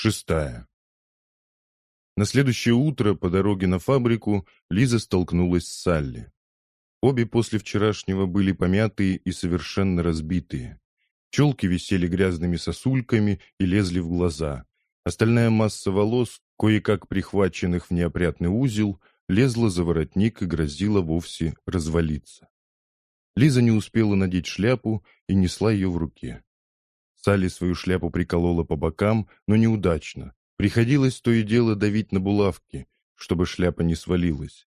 Шестая. На следующее утро по дороге на фабрику Лиза столкнулась с Салли. Обе после вчерашнего были помятые и совершенно разбитые. Челки висели грязными сосульками и лезли в глаза. Остальная масса волос, кое-как прихваченных в неопрятный узел, лезла за воротник и грозила вовсе развалиться. Лиза не успела надеть шляпу и несла ее в руке. Салли свою шляпу приколола по бокам, но неудачно. Приходилось то и дело давить на булавки, чтобы шляпа не свалилась.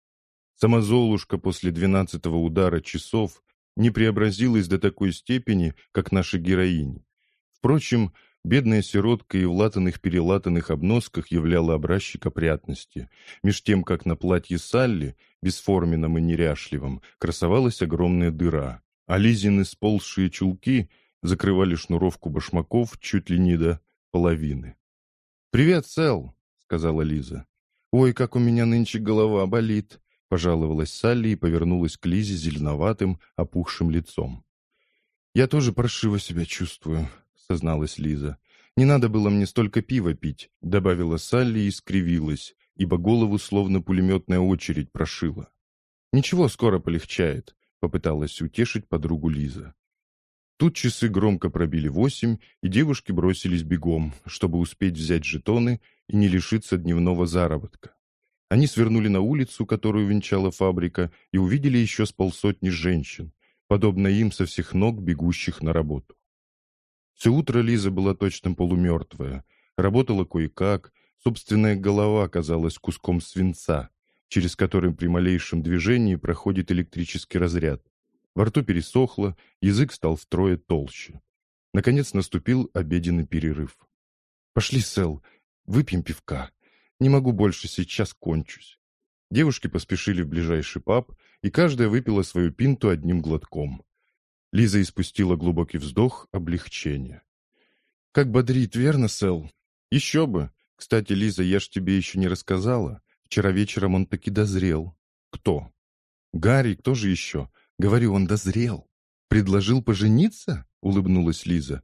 Сама Золушка после двенадцатого удара часов не преобразилась до такой степени, как наши героини. Впрочем, бедная сиротка и в латаных-перелатанных обносках являла образчик опрятности, меж тем, как на платье Салли, бесформенном и неряшливом, красовалась огромная дыра, а Лизины сползшие чулки — закрывали шнуровку башмаков чуть ли не до половины. «Привет, Сэл!» — сказала Лиза. «Ой, как у меня нынче голова болит!» — пожаловалась Салли и повернулась к Лизе зеленоватым, опухшим лицом. «Я тоже паршиво себя чувствую», — созналась Лиза. «Не надо было мне столько пива пить», — добавила Салли и скривилась, ибо голову словно пулеметная очередь прошила. «Ничего, скоро полегчает», — попыталась утешить подругу Лиза. Тут часы громко пробили восемь, и девушки бросились бегом, чтобы успеть взять жетоны и не лишиться дневного заработка. Они свернули на улицу, которую венчала фабрика, и увидели еще с полсотни женщин, подобно им со всех ног, бегущих на работу. Все утро Лиза была точно полумертвая, работала кое-как, собственная голова казалась куском свинца, через который при малейшем движении проходит электрический разряд. Во рту пересохло, язык стал втрое толще. Наконец наступил обеденный перерыв. «Пошли, Сэл, выпьем пивка. Не могу больше, сейчас кончусь». Девушки поспешили в ближайший паб, и каждая выпила свою пинту одним глотком. Лиза испустила глубокий вздох облегчения. «Как бодрит, верно, Сэл?» «Еще бы! Кстати, Лиза, я ж тебе еще не рассказала. Вчера вечером он таки дозрел». «Кто?» «Гарри, кто же еще? Говорю, он дозрел. Предложил пожениться? Улыбнулась Лиза.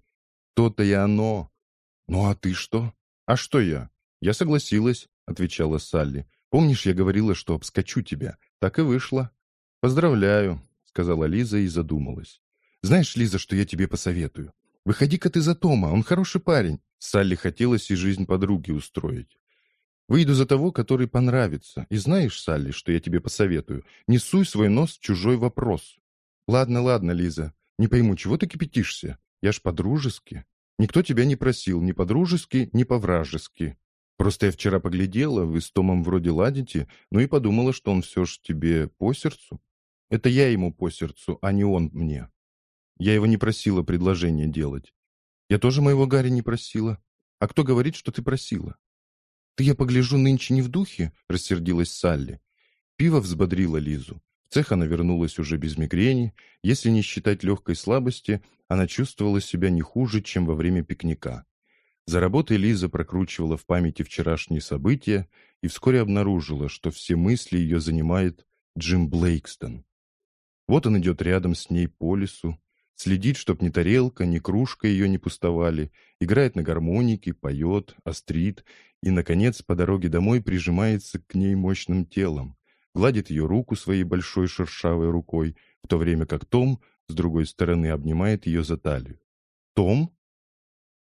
То-то и оно. Ну а ты что? А что я? Я согласилась, отвечала Салли. Помнишь, я говорила, что обскочу тебя? Так и вышло. Поздравляю, сказала Лиза и задумалась. Знаешь, Лиза, что я тебе посоветую? Выходи-ка ты за Тома, он хороший парень. Салли хотелось и жизнь подруги устроить. Выйду за того, который понравится. И знаешь, Салли, что я тебе посоветую? Не суй свой нос в чужой вопрос. Ладно, ладно, Лиза. Не пойму, чего ты кипятишься? Я ж по-дружески. Никто тебя не просил ни по-дружески, ни по-вражески. Просто я вчера поглядела, вы с Томом вроде ладите, ну и подумала, что он все ж тебе по сердцу. Это я ему по сердцу, а не он мне. Я его не просила предложение делать. Я тоже моего Гарри не просила. А кто говорит, что ты просила? «Ты, я погляжу, нынче не в духе?» — рассердилась Салли. Пиво взбодрило Лизу. В цех она вернулась уже без мигрени. Если не считать легкой слабости, она чувствовала себя не хуже, чем во время пикника. За работой Лиза прокручивала в памяти вчерашние события и вскоре обнаружила, что все мысли ее занимает Джим Блейкстон. Вот он идет рядом с ней по лесу, следит, чтоб ни тарелка, ни кружка ее не пустовали, играет на гармонике, поет, острит и, наконец, по дороге домой прижимается к ней мощным телом, гладит ее руку своей большой шершавой рукой, в то время как Том, с другой стороны, обнимает ее за талию. «Том?»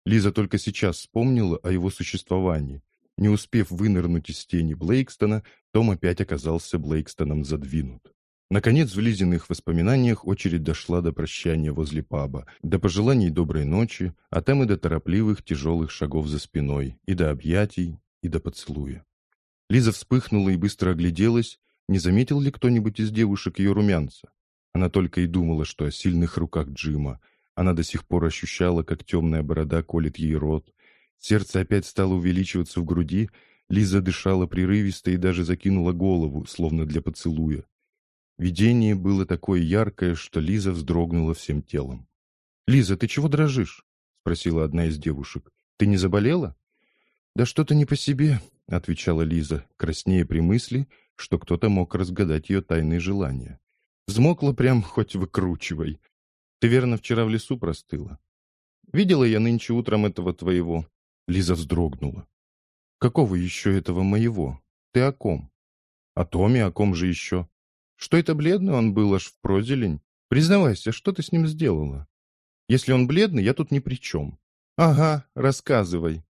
Лиза только сейчас вспомнила о его существовании. Не успев вынырнуть из тени Блейкстона, Том опять оказался Блейкстоном задвинут. Наконец, в Лизиных воспоминаниях очередь дошла до прощания возле паба, до пожеланий доброй ночи, а там и до торопливых тяжелых шагов за спиной, и до объятий, и до поцелуя. Лиза вспыхнула и быстро огляделась, не заметил ли кто-нибудь из девушек ее румянца. Она только и думала, что о сильных руках Джима. Она до сих пор ощущала, как темная борода колет ей рот. Сердце опять стало увеличиваться в груди, Лиза дышала прерывисто и даже закинула голову, словно для поцелуя. Видение было такое яркое, что Лиза вздрогнула всем телом. «Лиза, ты чего дрожишь?» — спросила одна из девушек. «Ты не заболела?» «Да что-то не по себе», — отвечала Лиза, краснее при мысли, что кто-то мог разгадать ее тайные желания. «Взмокла прям хоть выкручивай. Ты, верно, вчера в лесу простыла?» «Видела я нынче утром этого твоего. Лиза вздрогнула. «Какого еще этого моего? Ты о ком?» «О Томе, о ком же еще?» «Что это бледный он был аж в прозелень? Признавайся, что ты с ним сделала?» «Если он бледный, я тут ни при чем». «Ага, рассказывай».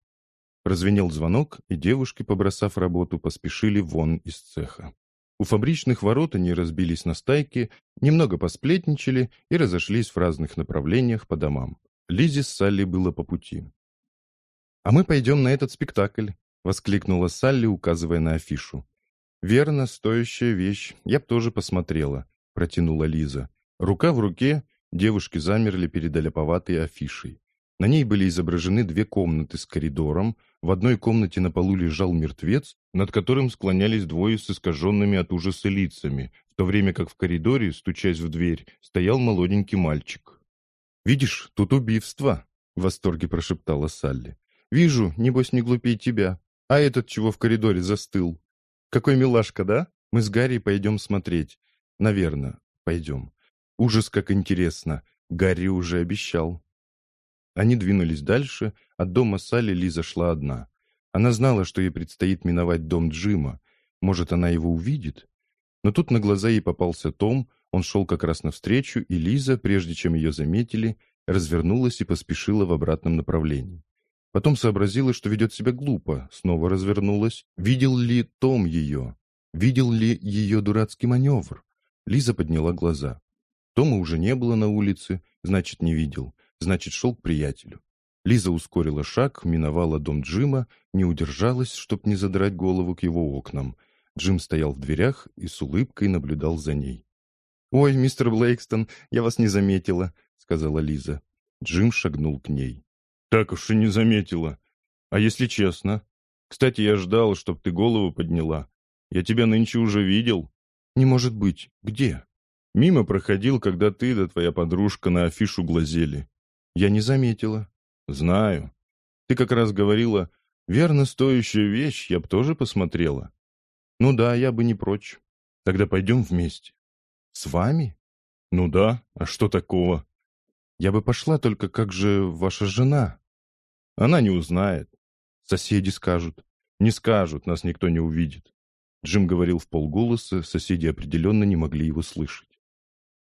Прозвенел звонок, и девушки, побросав работу, поспешили вон из цеха. У фабричных ворот они разбились на стайки, немного посплетничали и разошлись в разных направлениях по домам. Лизе с Салли было по пути. «А мы пойдем на этот спектакль», — воскликнула Салли, указывая на афишу. «Верно, стоящая вещь. Я б тоже посмотрела», — протянула Лиза. Рука в руке девушки замерли перед аляповатой афишей. На ней были изображены две комнаты с коридором. В одной комнате на полу лежал мертвец, над которым склонялись двое с искаженными от ужаса лицами, в то время как в коридоре, стучась в дверь, стоял молоденький мальчик. «Видишь, тут убийство!» — в восторге прошептала Салли. «Вижу, небось не глупей тебя. А этот чего в коридоре застыл? Какой милашка, да? Мы с Гарри пойдем смотреть. Наверное, пойдем. Ужас, как интересно. Гарри уже обещал». Они двинулись дальше, от дома Салли Лиза шла одна. Она знала, что ей предстоит миновать дом Джима. Может, она его увидит? Но тут на глаза ей попался Том, он шел как раз навстречу, и Лиза, прежде чем ее заметили, развернулась и поспешила в обратном направлении. Потом сообразила, что ведет себя глупо, снова развернулась. Видел ли Том ее? Видел ли ее дурацкий маневр? Лиза подняла глаза. Тома уже не было на улице, значит, не видел. Значит, шел к приятелю. Лиза ускорила шаг, миновала дом Джима, не удержалась, чтоб не задрать голову к его окнам. Джим стоял в дверях и с улыбкой наблюдал за ней. «Ой, мистер Блейкстон, я вас не заметила», — сказала Лиза. Джим шагнул к ней. «Так уж и не заметила. А если честно? Кстати, я ждал, чтоб ты голову подняла. Я тебя нынче уже видел». «Не может быть. Где?» «Мимо проходил, когда ты да твоя подружка на афишу глазели. Я не заметила. Знаю. Ты как раз говорила, верно стоящая вещь, я б тоже посмотрела. Ну да, я бы не прочь. Тогда пойдем вместе. С вами? Ну да, а что такого? Я бы пошла, только как же ваша жена? Она не узнает. Соседи скажут. Не скажут, нас никто не увидит. Джим говорил в полголоса, соседи определенно не могли его слышать.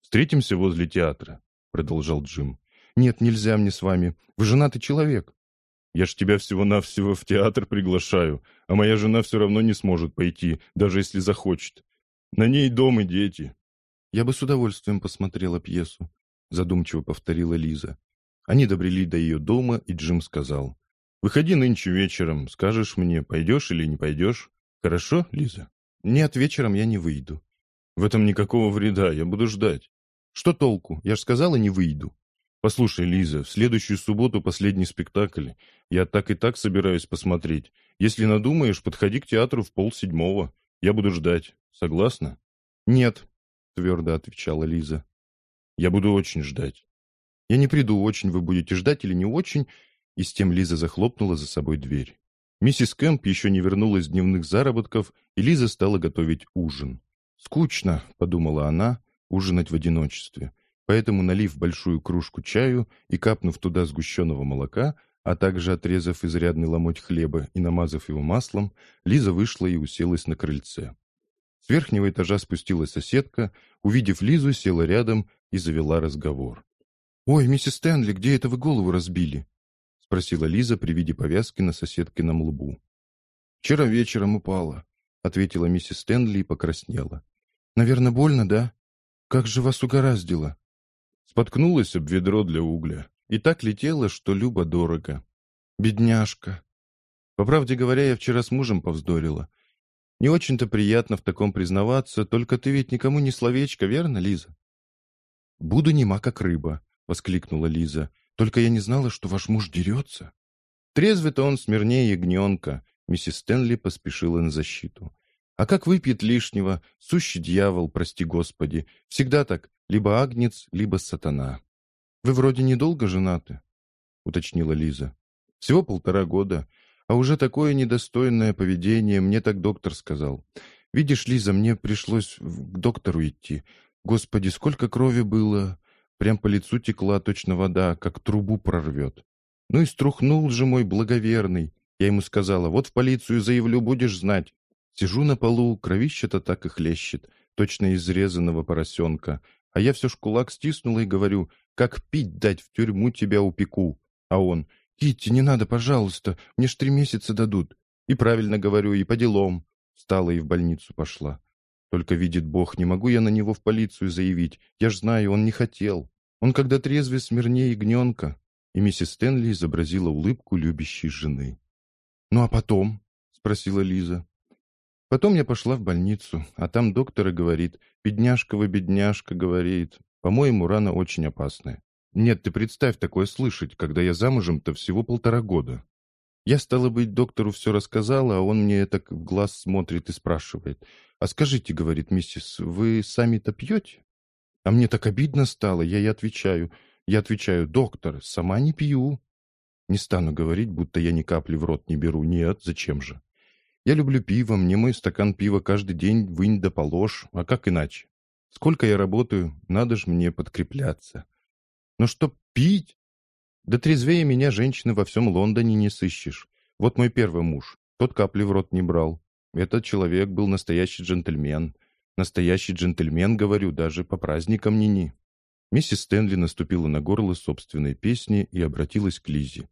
«Встретимся возле театра», — продолжал Джим. «Нет, нельзя мне с вами. Вы женатый человек». «Я ж тебя всего-навсего в театр приглашаю, а моя жена все равно не сможет пойти, даже если захочет. На ней дом и дети». «Я бы с удовольствием посмотрела пьесу», — задумчиво повторила Лиза. Они добрели до ее дома, и Джим сказал. «Выходи нынче вечером, скажешь мне, пойдешь или не пойдешь. Хорошо, Лиза?» «Нет, вечером я не выйду». «В этом никакого вреда, я буду ждать». «Что толку? Я ж сказала, не выйду». «Послушай, Лиза, в следующую субботу последний спектакль. Я так и так собираюсь посмотреть. Если надумаешь, подходи к театру в полседьмого. Я буду ждать. Согласна?» «Нет», — твердо отвечала Лиза. «Я буду очень ждать». «Я не приду очень, вы будете ждать или не очень?» И с тем Лиза захлопнула за собой дверь. Миссис Кэмп еще не вернулась с дневных заработков, и Лиза стала готовить ужин. «Скучно», — подумала она, — «ужинать в одиночестве». Поэтому, налив большую кружку чаю и капнув туда сгущенного молока, а также отрезав изрядный ломоть хлеба и намазав его маслом, Лиза вышла и уселась на крыльце. С верхнего этажа спустилась соседка, увидев Лизу, села рядом и завела разговор. «Ой, миссис Стэнли, где это вы голову разбили?» — спросила Лиза при виде повязки на соседкином лбу. «Вчера вечером упала», — ответила миссис Стэнли и покраснела. «Наверное, больно, да? Как же вас угораздило?» Споткнулась об ведро для угля. И так летела, что Люба дорого. Бедняжка. По правде говоря, я вчера с мужем повздорила. Не очень-то приятно в таком признаваться, только ты ведь никому не словечко, верно, Лиза? «Буду нема, как рыба», — воскликнула Лиза. «Только я не знала, что ваш муж дерется». Трезвый-то он смирнее ягненка. Миссис Стэнли поспешила на защиту. А как выпьет лишнего, сущий дьявол, прости господи. Всегда так, либо агнец, либо сатана. «Вы вроде недолго женаты?» — уточнила Лиза. «Всего полтора года, а уже такое недостойное поведение, мне так доктор сказал. Видишь, Лиза, мне пришлось к доктору идти. Господи, сколько крови было! Прям по лицу текла точно вода, как трубу прорвет. Ну и струхнул же мой благоверный. Я ему сказала, вот в полицию заявлю, будешь знать. Сижу на полу, кровище-то так и хлещет, точно изрезанного поросенка. А я все ж кулак стиснула и говорю, как пить дать в тюрьму тебя упеку. А он, Китти, не надо, пожалуйста, мне ж три месяца дадут. И правильно говорю, и по делам. Встала и в больницу пошла. Только видит Бог, не могу я на него в полицию заявить. Я ж знаю, он не хотел. Он когда трезвый смирнее ягненка. И миссис Стэнли изобразила улыбку любящей жены. «Ну а потом?» — спросила Лиза. Потом я пошла в больницу, а там доктор говорит, «Бедняжка вы, бедняжка», говорит, «по-моему, рана очень опасная». Нет, ты представь такое слышать, когда я замужем-то всего полтора года. Я, стала быть, доктору все рассказала, а он мне так в глаз смотрит и спрашивает. «А скажите, — говорит миссис, — вы сами-то пьете?» А мне так обидно стало, я и отвечаю. Я отвечаю, «Доктор, сама не пью». Не стану говорить, будто я ни капли в рот не беру. Нет, зачем же? Я люблю пиво, мне мой стакан пива каждый день вынь да положь. А как иначе? Сколько я работаю, надо ж мне подкрепляться. Но чтоб пить? Да трезвее меня женщины во всем Лондоне не сыщешь. Вот мой первый муж. Тот капли в рот не брал. Этот человек был настоящий джентльмен. Настоящий джентльмен, говорю, даже по праздникам ни-ни. Миссис Стэнли наступила на горло собственной песни и обратилась к Лизе.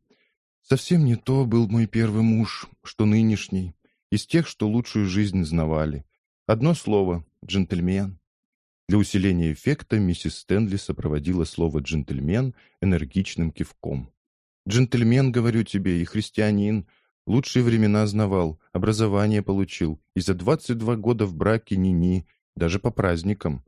«Совсем не то был мой первый муж, что нынешний, из тех, что лучшую жизнь знавали. Одно слово — джентльмен. Для усиления эффекта миссис Стэнли сопроводила слово «джентльмен» энергичным кивком. «Джентльмен, говорю тебе, и христианин. Лучшие времена знавал, образование получил, и за 22 года в браке ни-ни, даже по праздникам».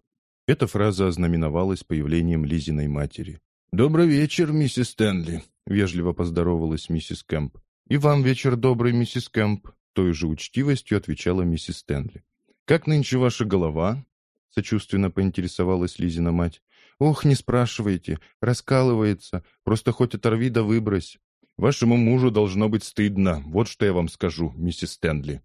Эта фраза ознаменовалась появлением Лизиной матери. «Добрый вечер, миссис Стэнли», — вежливо поздоровалась миссис Кэмп. «И вам вечер добрый, миссис Кэмп», — той же учтивостью отвечала миссис Стэнли. «Как нынче ваша голова?» — сочувственно поинтересовалась Лизина мать. «Ох, не спрашивайте, раскалывается, просто хоть оторви да выбрось. Вашему мужу должно быть стыдно, вот что я вам скажу, миссис Стэнли».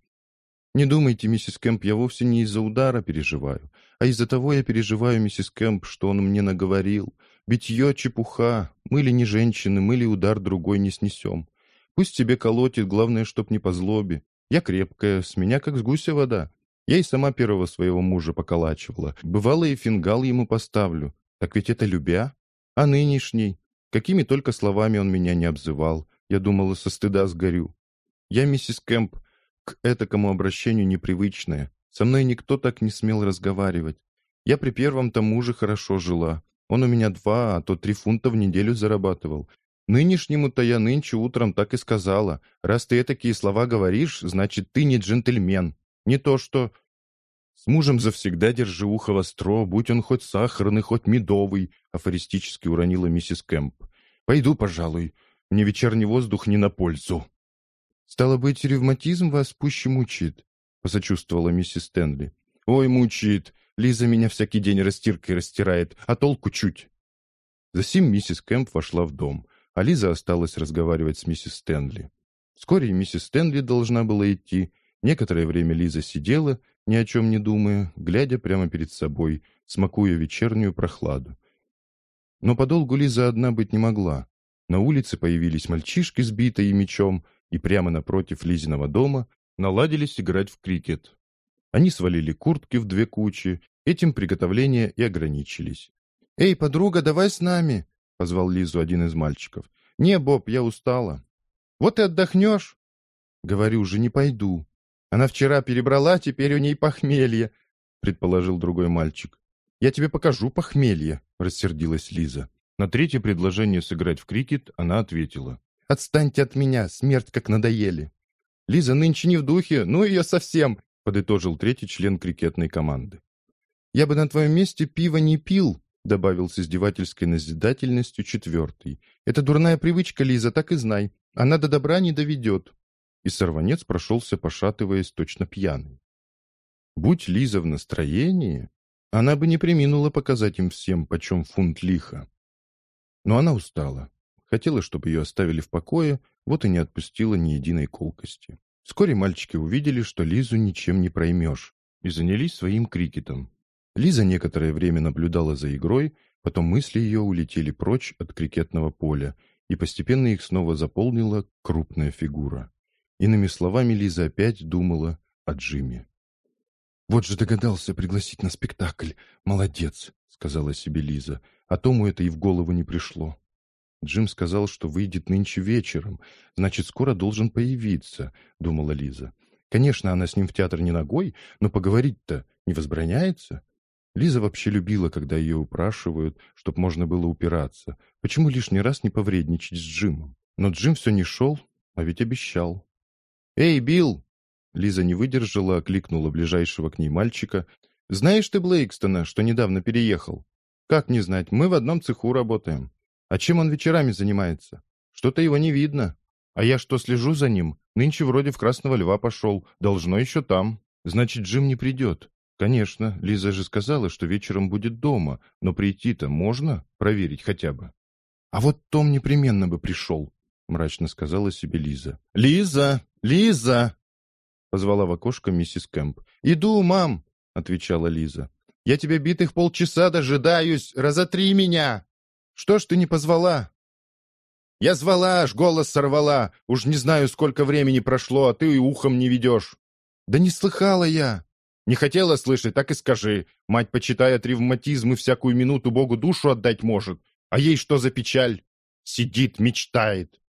«Не думайте, миссис Кэмп, я вовсе не из-за удара переживаю, а из-за того я переживаю, миссис Кэмп, что он мне наговорил. Битье — чепуха, мы ли не женщины, мы ли удар другой не снесем. Пусть тебе колотит, главное, чтоб не по злобе. Я крепкая, с меня как с гуся вода. Я и сама первого своего мужа поколачивала. Бывало, и фингал ему поставлю. Так ведь это любя. А нынешний? Какими только словами он меня не обзывал. Я думала, со стыда сгорю. Я, миссис Кэмп, к этакому обращению непривычная. Со мной никто так не смел разговаривать. Я при первом-то муже хорошо жила. Он у меня два, а то три фунта в неделю зарабатывал. Нынешнему-то я нынче утром так и сказала. Раз ты такие слова говоришь, значит, ты не джентльмен. Не то что... С мужем завсегда держи ухо востро, будь он хоть сахарный, хоть медовый, афористически уронила миссис Кэмп. Пойду, пожалуй. Мне вечерний воздух не на пользу. Стало быть, ревматизм вас пуще мучит, посочувствовала миссис Стэнли. Ой, мучит. Лиза меня всякий день растиркой растирает, а толку чуть. Засим миссис Кэмп вошла в дом, а Лиза осталась разговаривать с миссис Стэнли. Вскоре миссис Стэнли должна была идти, Некоторое время Лиза сидела, ни о чем не думая, глядя прямо перед собой, смакуя вечернюю прохладу. Но подолгу Лиза одна быть не могла. На улице появились мальчишки с битой мечом, и прямо напротив Лизиного дома наладились играть в крикет. Они свалили куртки в две кучи, этим приготовления и ограничились. «Эй, подруга, давай с нами!» — позвал Лизу один из мальчиков. «Не, Боб, я устала». «Вот и отдохнешь!» «Говорю же, не пойду. Она вчера перебрала, теперь у ней похмелье, предположил другой мальчик. Я тебе покажу похмелье, рассердилась Лиза. На третье предложение сыграть в крикет она ответила. «Отстаньте от меня, смерть как надоели!» «Лиза нынче не в духе, ну ее совсем!» подытожил третий член крикетной команды. «Я бы на твоем месте пиво не пил», добавил с издевательской назидательностью четвертый. «Это дурная привычка, Лиза, так и знай. Она до добра не доведет и сорванец прошелся, пошатываясь, точно пьяный. Будь Лиза в настроении, она бы не приминула показать им всем, почем фунт лиха. Но она устала. Хотела, чтобы ее оставили в покое, вот и не отпустила ни единой колкости. Вскоре мальчики увидели, что Лизу ничем не проймешь, и занялись своим крикетом. Лиза некоторое время наблюдала за игрой, потом мысли ее улетели прочь от крикетного поля, и постепенно их снова заполнила крупная фигура. Иными словами, Лиза опять думала о Джиме. «Вот же догадался пригласить на спектакль. Молодец», — сказала себе Лиза. А Тому это и в голову не пришло. Джим сказал, что выйдет нынче вечером. Значит, скоро должен появиться, — думала Лиза. Конечно, она с ним в театр не ногой, но поговорить-то не возбраняется. Лиза вообще любила, когда ее упрашивают, чтоб можно было упираться. Почему лишний раз не повредничать с Джимом? Но Джим все не шел, а ведь обещал. «Эй, Билл!» Лиза не выдержала, окликнула ближайшего к ней мальчика. «Знаешь ты Блейкстона, что недавно переехал?» «Как не знать, мы в одном цеху работаем. А чем он вечерами занимается? Что-то его не видно. А я что, слежу за ним? Нынче вроде в Красного Льва пошел. Должно еще там. Значит, Джим не придет. Конечно, Лиза же сказала, что вечером будет дома. Но прийти-то можно? Проверить хотя бы. А вот Том непременно бы пришел, мрачно сказала себе Лиза. «Лиза! Лиза!» Позвала в окошко миссис Кэмп. «Иду, мам!» — отвечала Лиза. «Я тебя битых полчаса дожидаюсь! Разотри меня!» Что ж ты не позвала?» «Я звала, аж голос сорвала. Уж не знаю, сколько времени прошло, а ты и ухом не ведешь». «Да не слыхала я». «Не хотела слышать, так и скажи. Мать, почитая ревматизм и всякую минуту Богу душу отдать может. А ей что за печаль? Сидит, мечтает».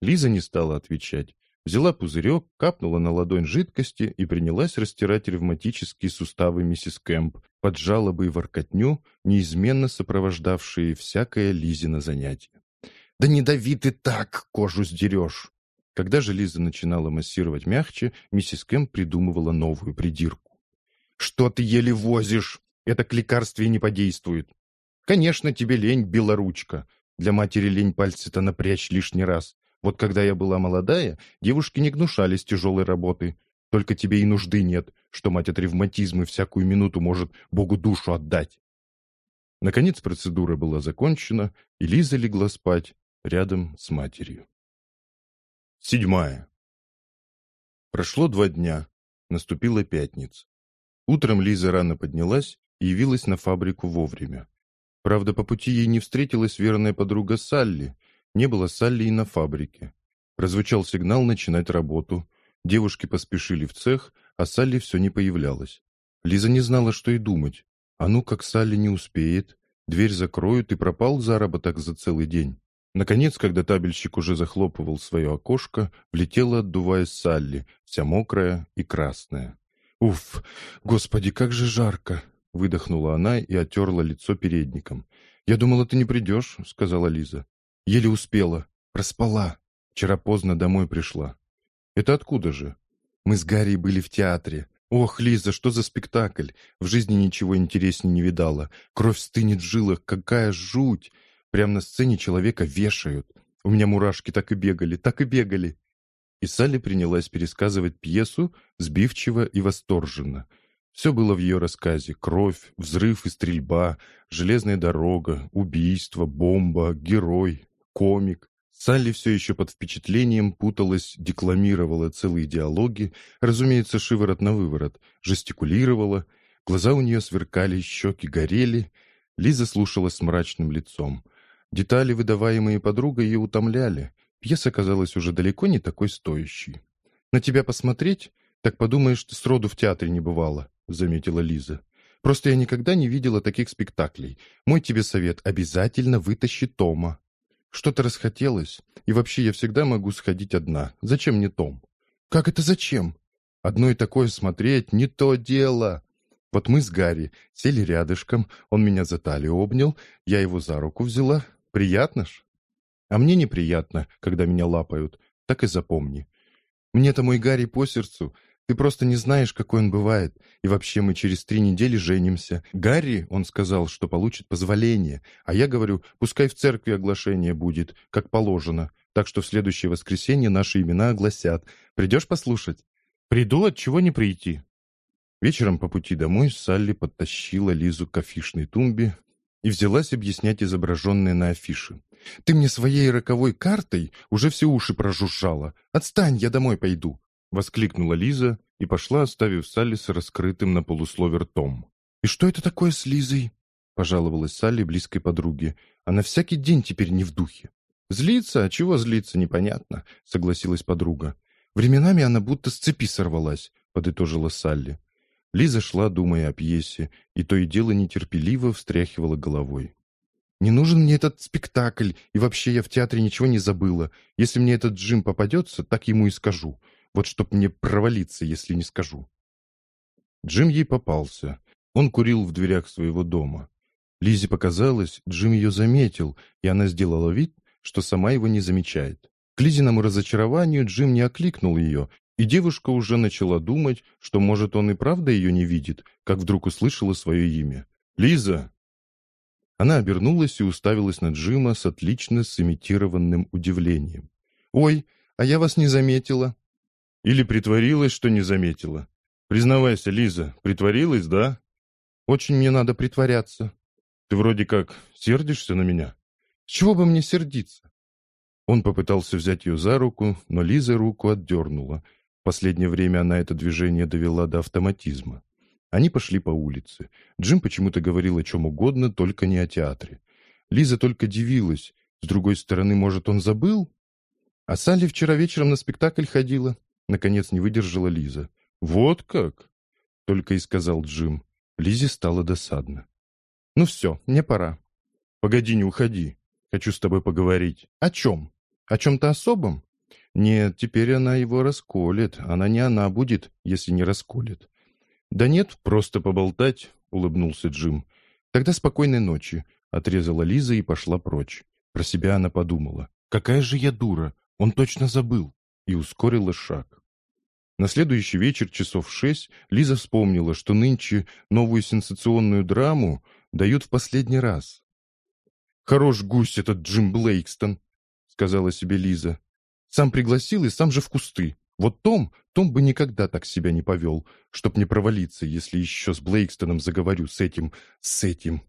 Лиза не стала отвечать. Взяла пузырек, капнула на ладонь жидкости и принялась растирать ревматические суставы миссис Кэмп под жалобы и воркотню, неизменно сопровождавшие всякое Лизино занятие. «Да не дави ты так, кожу сдерешь!» Когда же Лиза начинала массировать мягче, миссис Кэмп придумывала новую придирку. «Что ты еле возишь? Это к лекарстве не подействует. Конечно, тебе лень, белоручка. Для матери лень пальцы-то напрячь лишний раз. Вот когда я была молодая, девушки не гнушались тяжелой работы. Только тебе и нужды нет, что мать от ревматизма всякую минуту может Богу душу отдать. Наконец процедура была закончена, и Лиза легла спать рядом с матерью. Седьмая. Прошло два дня. Наступила пятница. Утром Лиза рано поднялась и явилась на фабрику вовремя. Правда, по пути ей не встретилась верная подруга Салли, не было Салли и на фабрике. Прозвучал сигнал начинать работу. Девушки поспешили в цех, а Салли все не появлялась. Лиза не знала, что и думать. А ну, как Салли не успеет. Дверь закроют, и пропал заработок за целый день. Наконец, когда табельщик уже захлопывал свое окошко, влетела, отдуваясь Салли, вся мокрая и красная. «Уф! Господи, как же жарко!» — выдохнула она и оттерла лицо передником. «Я думала, ты не придешь», — сказала Лиза. Еле успела. Проспала. Вчера поздно домой пришла. Это откуда же? Мы с Гарри были в театре. Ох, Лиза, что за спектакль? В жизни ничего интереснее не видала. Кровь стынет в жилах, какая жуть! Прямо на сцене человека вешают. У меня мурашки так и бегали, так и бегали. И Салли принялась пересказывать пьесу сбивчиво и восторженно. Все было в ее рассказе. Кровь, взрыв и стрельба, железная дорога, убийство, бомба, герой, комик. Салли все еще под впечатлением путалась, декламировала целые диалоги, разумеется, шиворот на выворот, жестикулировала, глаза у нее сверкали, щеки горели. Лиза слушала с мрачным лицом. Детали, выдаваемые подругой, ее утомляли. Пьеса казалась уже далеко не такой стоящей. «На тебя посмотреть? Так подумаешь, ты сроду в театре не бывала», — заметила Лиза. «Просто я никогда не видела таких спектаклей. Мой тебе совет — обязательно вытащи Тома. Что-то расхотелось, и вообще я всегда могу сходить одна. Зачем мне Том? Как это зачем? Одно и такое смотреть — не то дело. Вот мы с Гарри сели рядышком, он меня за талию обнял, я его за руку взяла. Приятно ж? А мне неприятно, когда меня лапают. Так и запомни. Мне-то мой Гарри по сердцу, ты просто не знаешь, какой он бывает. И вообще мы через три недели женимся. Гарри, он сказал, что получит позволение. А я говорю, пускай в церкви оглашение будет, как положено. Так что в следующее воскресенье наши имена огласят. Придешь послушать? Приду, от чего не прийти. Вечером по пути домой Салли подтащила Лизу к афишной тумбе и взялась объяснять изображенные на афише. «Ты мне своей роковой картой уже все уши прожужжала. Отстань, я домой пойду. Воскликнула Лиза и пошла, оставив Салли с раскрытым на полуслове ртом. «И что это такое с Лизой?» — пожаловалась Салли близкой подруге. «Она всякий день теперь не в духе». «Злиться? А чего злиться, непонятно», — согласилась подруга. «Временами она будто с цепи сорвалась», — подытожила Салли. Лиза шла, думая о пьесе, и то и дело нетерпеливо встряхивала головой. «Не нужен мне этот спектакль, и вообще я в театре ничего не забыла. Если мне этот Джим попадется, так ему и скажу. Вот чтоб мне провалиться, если не скажу». Джим ей попался. Он курил в дверях своего дома. Лизе показалось, Джим ее заметил, и она сделала вид, что сама его не замечает. К Лизиному разочарованию Джим не окликнул ее, и девушка уже начала думать, что, может, он и правда ее не видит, как вдруг услышала свое имя. «Лиза!» Она обернулась и уставилась на Джима с отлично сымитированным удивлением. «Ой, а я вас не заметила!» «Или притворилась, что не заметила?» «Признавайся, Лиза, притворилась, да?» «Очень мне надо притворяться». «Ты вроде как сердишься на меня?» «С чего бы мне сердиться?» Он попытался взять ее за руку, но Лиза руку отдернула, последнее время она это движение довела до автоматизма. Они пошли по улице. Джим почему-то говорил о чем угодно, только не о театре. Лиза только дивилась. С другой стороны, может, он забыл? А Салли вчера вечером на спектакль ходила. Наконец не выдержала Лиза. «Вот как?» — только и сказал Джим. Лизе стало досадно. «Ну все, мне пора». «Погоди, не уходи. Хочу с тобой поговорить». «О чем? О чем-то особом?» Нет, теперь она его расколет. Она не она будет, если не расколет. Да нет, просто поболтать, улыбнулся Джим. Тогда спокойной ночи, отрезала Лиза и пошла прочь. Про себя она подумала. Какая же я дура, он точно забыл. И ускорила шаг. На следующий вечер часов шесть Лиза вспомнила, что нынче новую сенсационную драму дают в последний раз. «Хорош гусь этот Джим Блейкстон», — сказала себе Лиза. Сам пригласил и сам же в кусты. Вот Том, Том бы никогда так себя не повел, чтоб не провалиться, если еще с Блейкстоном заговорю с этим, с этим.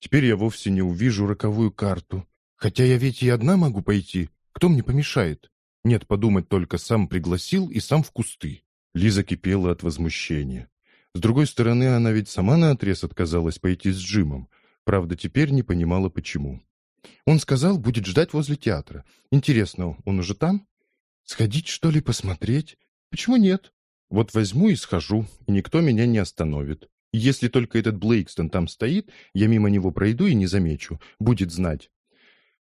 Теперь я вовсе не увижу роковую карту. Хотя я ведь и одна могу пойти. Кто мне помешает? Нет, подумать только, сам пригласил и сам в кусты. Лиза кипела от возмущения. С другой стороны, она ведь сама наотрез отказалась пойти с Джимом. Правда, теперь не понимала, почему. Он сказал, будет ждать возле театра. Интересно, он уже там? Сходить, что ли, посмотреть? Почему нет? Вот возьму и схожу, и никто меня не остановит. Если только этот Блейкстон там стоит, я мимо него пройду и не замечу. Будет знать.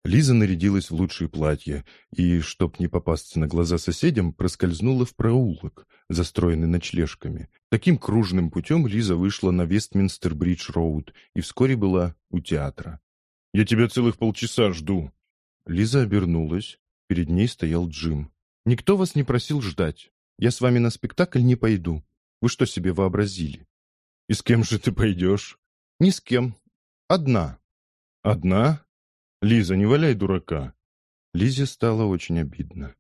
Лиза нарядилась в лучшее платье и, чтоб не попасться на глаза соседям, проскользнула в проулок, застроенный ночлежками. Таким кружным путем Лиза вышла на Вестминстер-Бридж-Роуд и вскоре была у театра. Я тебя целых полчаса жду». Лиза обернулась. Перед ней стоял Джим. «Никто вас не просил ждать. Я с вами на спектакль не пойду. Вы что себе вообразили?» «И с кем же ты пойдешь?» «Ни с кем. Одна». «Одна? Лиза, не валяй дурака». Лизе стало очень обидно.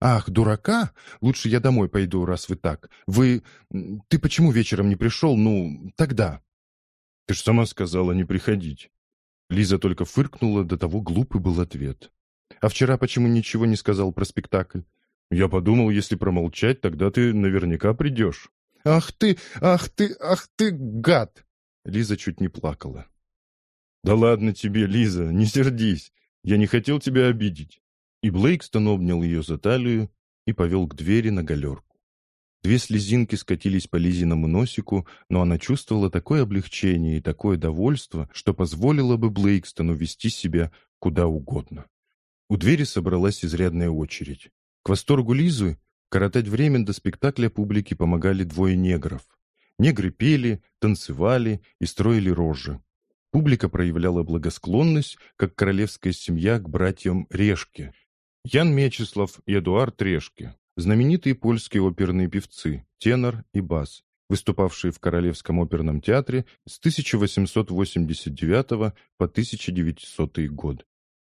«Ах, дурака? Лучше я домой пойду, раз вы так. Вы... Ты почему вечером не пришел? Ну, тогда». «Ты ж сама сказала не приходить». Лиза только фыркнула, до того глупый был ответ. «А вчера почему ничего не сказал про спектакль?» «Я подумал, если промолчать, тогда ты наверняка придешь». «Ах ты, ах ты, ах ты, гад!» Лиза чуть не плакала. «Да ладно тебе, Лиза, не сердись. Я не хотел тебя обидеть». И Блейкстон обнял ее за талию и повел к двери на галерку. Две слезинки скатились по Лизиному носику, но она чувствовала такое облегчение и такое довольство, что позволило бы Блейкстону вести себя куда угодно. У двери собралась изрядная очередь. К восторгу Лизы коротать время до спектакля публике помогали двое негров. Негры пели, танцевали и строили рожи. Публика проявляла благосклонность, как королевская семья к братьям Решке. Ян Мечислав и Эдуард Решке, знаменитые польские оперные певцы, тенор и бас, выступавшие в Королевском оперном театре с 1889 по 1900 год.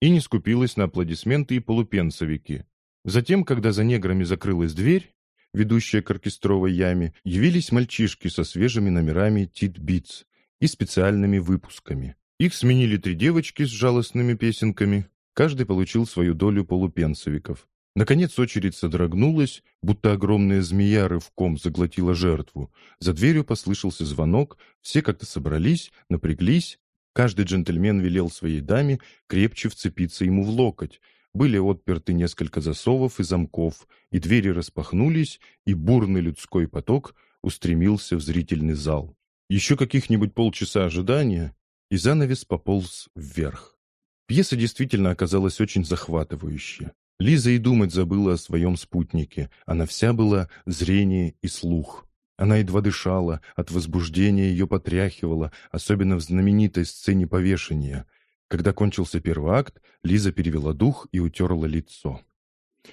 И не скупилась на аплодисменты и полупенсовики. Затем, когда за неграми закрылась дверь, ведущая к оркестровой яме, явились мальчишки со свежими номерами «Тит Битс» и специальными выпусками. Их сменили три девочки с жалостными песенками, каждый получил свою долю полупенсовиков. Наконец очередь содрогнулась, будто огромная змея рывком заглотила жертву. За дверью послышался звонок, все как-то собрались, напряглись Каждый джентльмен велел своей даме крепче вцепиться ему в локоть. Были отперты несколько засовов и замков, и двери распахнулись, и бурный людской поток устремился в зрительный зал. Еще каких-нибудь полчаса ожидания, и занавес пополз вверх. Пьеса действительно оказалась очень захватывающая. Лиза и думать забыла о своем спутнике. Она вся была зрение и слух. Она едва дышала, от возбуждения ее потряхивала, особенно в знаменитой сцене повешения. Когда кончился первый акт, Лиза перевела дух и утерла лицо.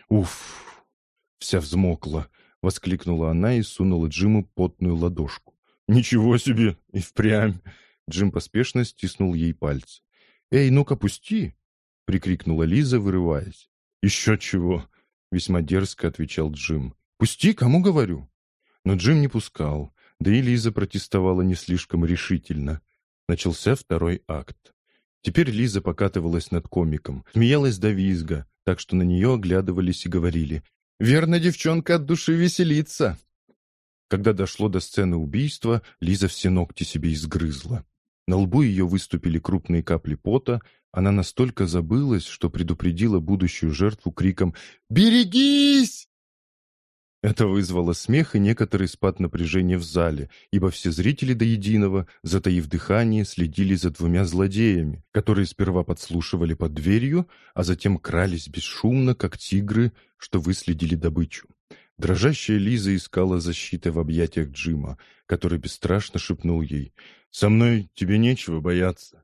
«Уф!» Вся взмокла, — воскликнула она и сунула Джиму потную ладошку. «Ничего себе! И впрямь!» Джим поспешно стиснул ей пальцы. «Эй, ну-ка, пусти!» — прикрикнула Лиза, вырываясь. «Еще чего!» — весьма дерзко отвечал Джим. «Пусти, кому говорю?» Но Джим не пускал, да и Лиза протестовала не слишком решительно. Начался второй акт. Теперь Лиза покатывалась над комиком, смеялась до визга, так что на нее оглядывались и говорили «Верно, девчонка от души веселится!» Когда дошло до сцены убийства, Лиза все ногти себе изгрызла. На лбу ее выступили крупные капли пота, она настолько забылась, что предупредила будущую жертву криком «Берегись!». Это вызвало смех и некоторый спад напряжения в зале, ибо все зрители до единого, затаив дыхание, следили за двумя злодеями, которые сперва подслушивали под дверью, а затем крались бесшумно, как тигры, что выследили добычу. Дрожащая Лиза искала защиты в объятиях Джима, который бесстрашно шепнул ей «Со мной тебе нечего бояться».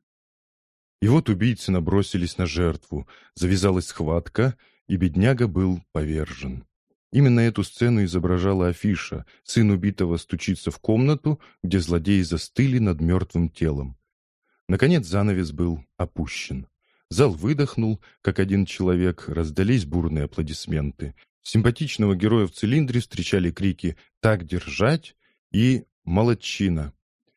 И вот убийцы набросились на жертву, завязалась схватка, и бедняга был повержен. Именно эту сцену изображала афиша. Сын убитого стучится в комнату, где злодеи застыли над мертвым телом. Наконец занавес был опущен. Зал выдохнул, как один человек, раздались бурные аплодисменты. Симпатичного героя в цилиндре встречали крики «Так держать!» и «Молодчина!».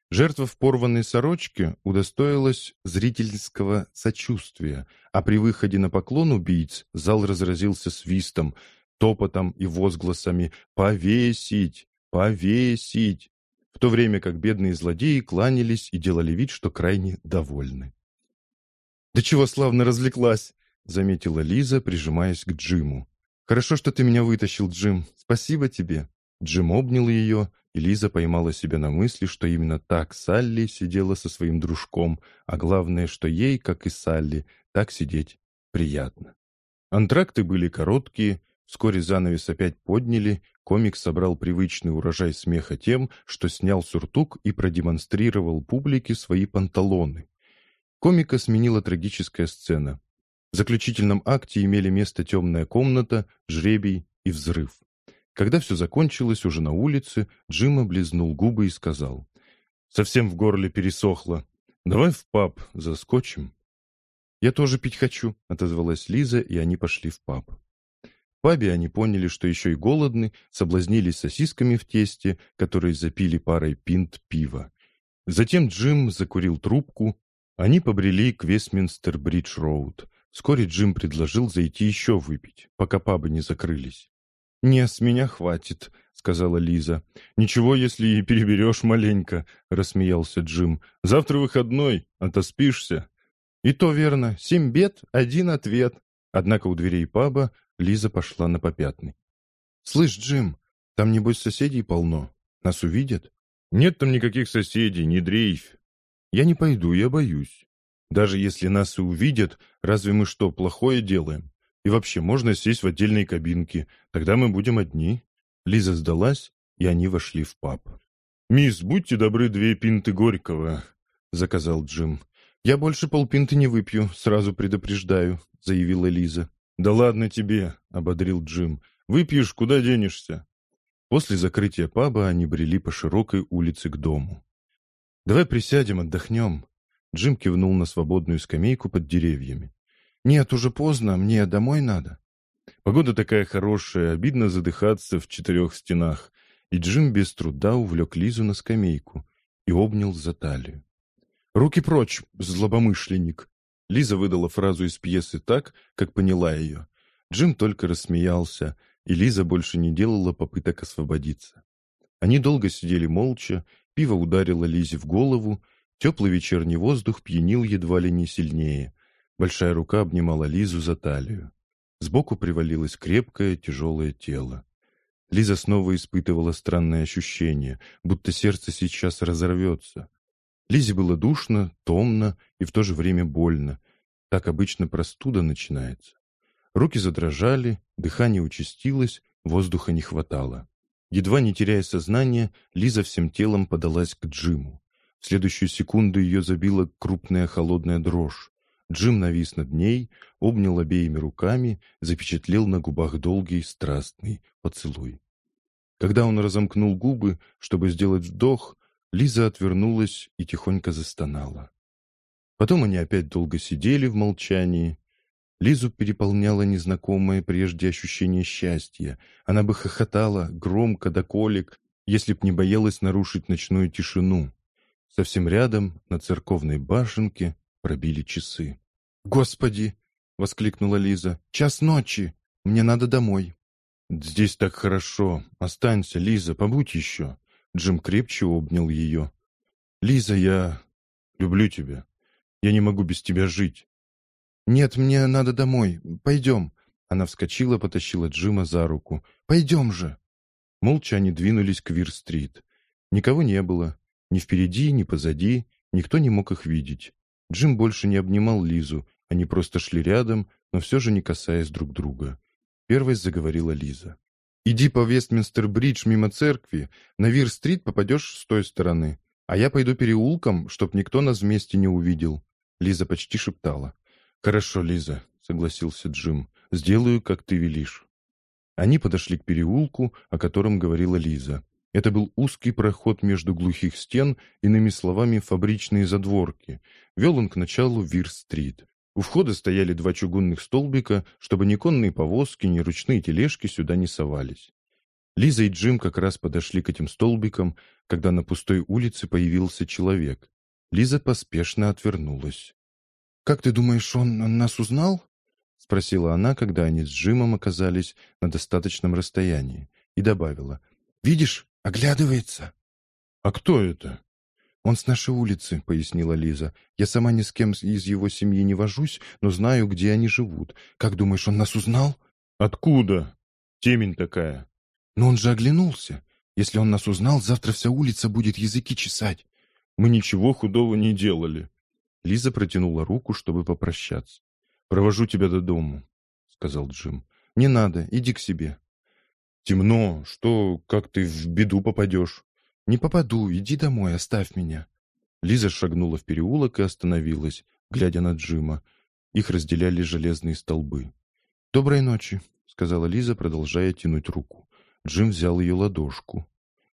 Жертва в порванной сорочке удостоилась зрительского сочувствия, а при выходе на поклон убийц зал разразился свистом – топотом и возгласами «Повесить! Повесить!», в то время как бедные злодеи кланялись и делали вид, что крайне довольны. «Да чего славно развлеклась!» — заметила Лиза, прижимаясь к Джиму. «Хорошо, что ты меня вытащил, Джим. Спасибо тебе». Джим обнял ее, и Лиза поймала себя на мысли, что именно так Салли сидела со своим дружком, а главное, что ей, как и Салли, так сидеть приятно. Антракты были короткие, Вскоре занавес опять подняли, комик собрал привычный урожай смеха тем, что снял сюртук и продемонстрировал публике свои панталоны. Комика сменила трагическая сцена. В заключительном акте имели место темная комната, жребий и взрыв. Когда все закончилось, уже на улице, Джим облизнул губы и сказал. «Совсем в горле пересохло. Давай в паб заскочим». «Я тоже пить хочу», — отозвалась Лиза, и они пошли в паб пабе они поняли, что еще и голодны, соблазнились сосисками в тесте, которые запили парой пинт пива. Затем Джим закурил трубку. Они побрели к Вестминстер-Бридж-Роуд. Вскоре Джим предложил зайти еще выпить, пока пабы не закрылись. «Не, с меня хватит», — сказала Лиза. «Ничего, если и переберешь маленько», — рассмеялся Джим. «Завтра выходной, отоспишься». «И то верно. Семь бед, один ответ». Однако у дверей паба Лиза пошла на попятный. «Слышь, Джим, там, небось, соседей полно. Нас увидят?» «Нет там никаких соседей, не дрейфь. Я не пойду, я боюсь. Даже если нас и увидят, разве мы что, плохое делаем? И вообще, можно сесть в отдельной кабинке, тогда мы будем одни». Лиза сдалась, и они вошли в паб. «Мисс, будьте добры, две пинты Горького», — заказал Джим. «Я больше полпинты не выпью, сразу предупреждаю», — заявила Лиза. «Да ладно тебе», — ободрил Джим. «Выпьешь, куда денешься?» После закрытия паба они брели по широкой улице к дому. «Давай присядем, отдохнем». Джим кивнул на свободную скамейку под деревьями. «Нет, уже поздно, мне домой надо». Погода такая хорошая, обидно задыхаться в четырех стенах. И Джим без труда увлек Лизу на скамейку и обнял за талию. «Руки прочь, злобомышленник!» Лиза выдала фразу из пьесы так, как поняла ее. Джим только рассмеялся, и Лиза больше не делала попыток освободиться. Они долго сидели молча, пиво ударило Лизе в голову, Теплый вечерний воздух пьянил едва ли не сильнее. Большая рука обнимала Лизу за талию. Сбоку привалилось крепкое, тяжелое тело. Лиза снова испытывала странное ощущение, будто сердце сейчас разорвется. Лизе было душно, томно и в то же время больно. Так обычно простуда начинается. Руки задрожали, дыхание участилось, воздуха не хватало. Едва не теряя сознание, Лиза всем телом подалась к Джиму. В следующую секунду ее забила крупная холодная дрожь. Джим навис над ней, обнял обеими руками, запечатлел на губах долгий страстный поцелуй. Когда он разомкнул губы, чтобы сделать вдох, Лиза отвернулась и тихонько застонала. Потом они опять долго сидели в молчании. Лизу переполняло незнакомое прежде ощущение счастья. Она бы хохотала громко до колик, если б не боялась нарушить ночную тишину. Совсем рядом, на церковной башенке, пробили часы. «Господи!» — воскликнула Лиза. «Час ночи! Мне надо домой!» «Здесь так хорошо. Останься, Лиза, побудь еще». Джим крепче обнял ее. «Лиза, я люблю тебя. Я не могу без тебя жить». «Нет, мне надо домой. Пойдем». Она вскочила, потащила Джима за руку. «Пойдем же». Молча они двинулись к Вир-стрит. Никого не было. Ни впереди, ни позади. Никто не мог их видеть. Джим больше не обнимал Лизу. Они просто шли рядом, но все же не касаясь друг друга. Первой заговорила Лиза. «Иди по Вестминстер-бридж мимо церкви, на Вир-стрит попадешь с той стороны, а я пойду переулком, чтоб никто нас вместе не увидел». Лиза почти шептала. «Хорошо, Лиза», — согласился Джим, — «сделаю, как ты велишь». Они подошли к переулку, о котором говорила Лиза. Это был узкий проход между глухих стен, иными словами, фабричные задворки. Вел он к началу Вир-стрит. У входа стояли два чугунных столбика, чтобы ни конные повозки, ни ручные тележки сюда не совались. Лиза и Джим как раз подошли к этим столбикам, когда на пустой улице появился человек. Лиза поспешно отвернулась. «Как ты думаешь, он нас узнал?» — спросила она, когда они с Джимом оказались на достаточном расстоянии, и добавила. «Видишь, оглядывается». «А кто это?» «Он с нашей улицы», — пояснила Лиза. «Я сама ни с кем из его семьи не вожусь, но знаю, где они живут. Как думаешь, он нас узнал?» «Откуда? Темень такая». «Но он же оглянулся. Если он нас узнал, завтра вся улица будет языки чесать». «Мы ничего худого не делали». Лиза протянула руку, чтобы попрощаться. «Провожу тебя до дому», — сказал Джим. «Не надо, иди к себе». «Темно. Что, как ты в беду попадешь?» «Не попаду, иди домой, оставь меня». Лиза шагнула в переулок и остановилась, глядя на Джима. Их разделяли железные столбы. «Доброй ночи», — сказала Лиза, продолжая тянуть руку. Джим взял ее ладошку.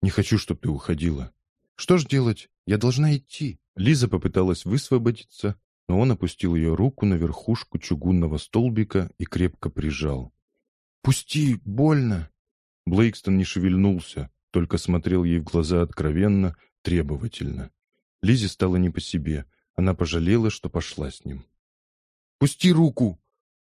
«Не хочу, чтобы ты уходила». «Что ж делать? Я должна идти». Лиза попыталась высвободиться, но он опустил ее руку на верхушку чугунного столбика и крепко прижал. «Пусти, больно!» Блейкстон не шевельнулся, только смотрел ей в глаза откровенно, требовательно. Лизе стало не по себе. Она пожалела, что пошла с ним. «Пусти руку!»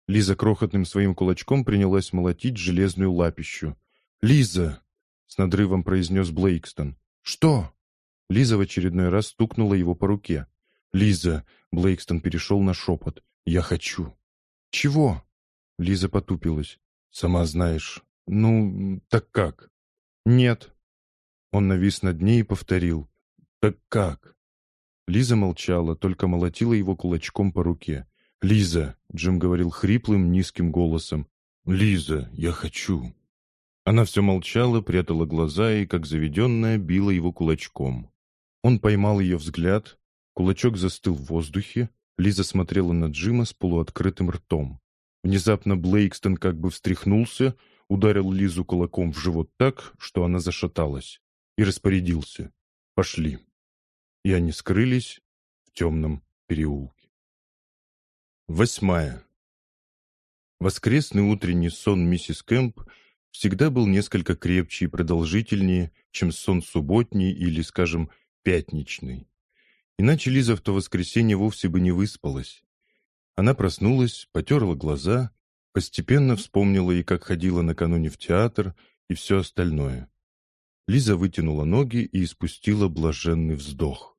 Лиза крохотным своим кулачком принялась молотить железную лапищу. «Лиза!» — с надрывом произнес Блейкстон. «Что?» Лиза в очередной раз стукнула его по руке. «Лиза!» — Блейкстон перешел на шепот. «Я хочу». «Чего?» Лиза потупилась. «Сама знаешь. Ну, так как?» «Нет». Он навис над ней и повторил. «Так как?» Лиза молчала, только молотила его кулачком по руке. «Лиза!» — Джим говорил хриплым, низким голосом. «Лиза, я хочу!» Она все молчала, прятала глаза и, как заведенная, била его кулачком. Он поймал ее взгляд, кулачок застыл в воздухе, Лиза смотрела на Джима с полуоткрытым ртом. Внезапно Блейкстон как бы встряхнулся, ударил Лизу кулаком в живот так, что она зашаталась, и распорядился. «Пошли». И они скрылись в темном переулке. Восьмая. Воскресный утренний сон миссис Кэмп всегда был несколько крепче и продолжительнее, чем сон субботний или, скажем, пятничный. Иначе Лиза в то воскресенье вовсе бы не выспалась. Она проснулась, потерла глаза Постепенно вспомнила и как ходила накануне в театр, и все остальное. Лиза вытянула ноги и испустила блаженный вздох.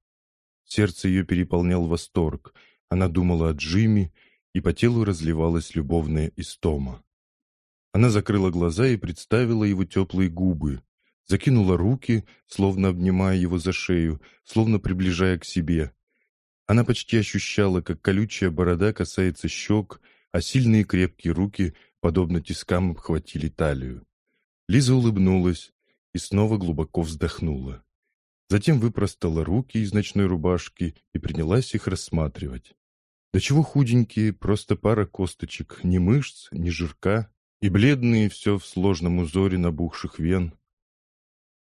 Сердце ее переполнял восторг. Она думала о Джимми, и по телу разливалась любовная истома. Она закрыла глаза и представила его теплые губы, закинула руки, словно обнимая его за шею, словно приближая к себе. Она почти ощущала, как колючая борода касается щек, а сильные крепкие руки, подобно тискам, обхватили талию. Лиза улыбнулась и снова глубоко вздохнула. Затем выпростала руки из ночной рубашки и принялась их рассматривать. Да чего худенькие, просто пара косточек, ни мышц, ни жирка, и бледные все в сложном узоре набухших вен.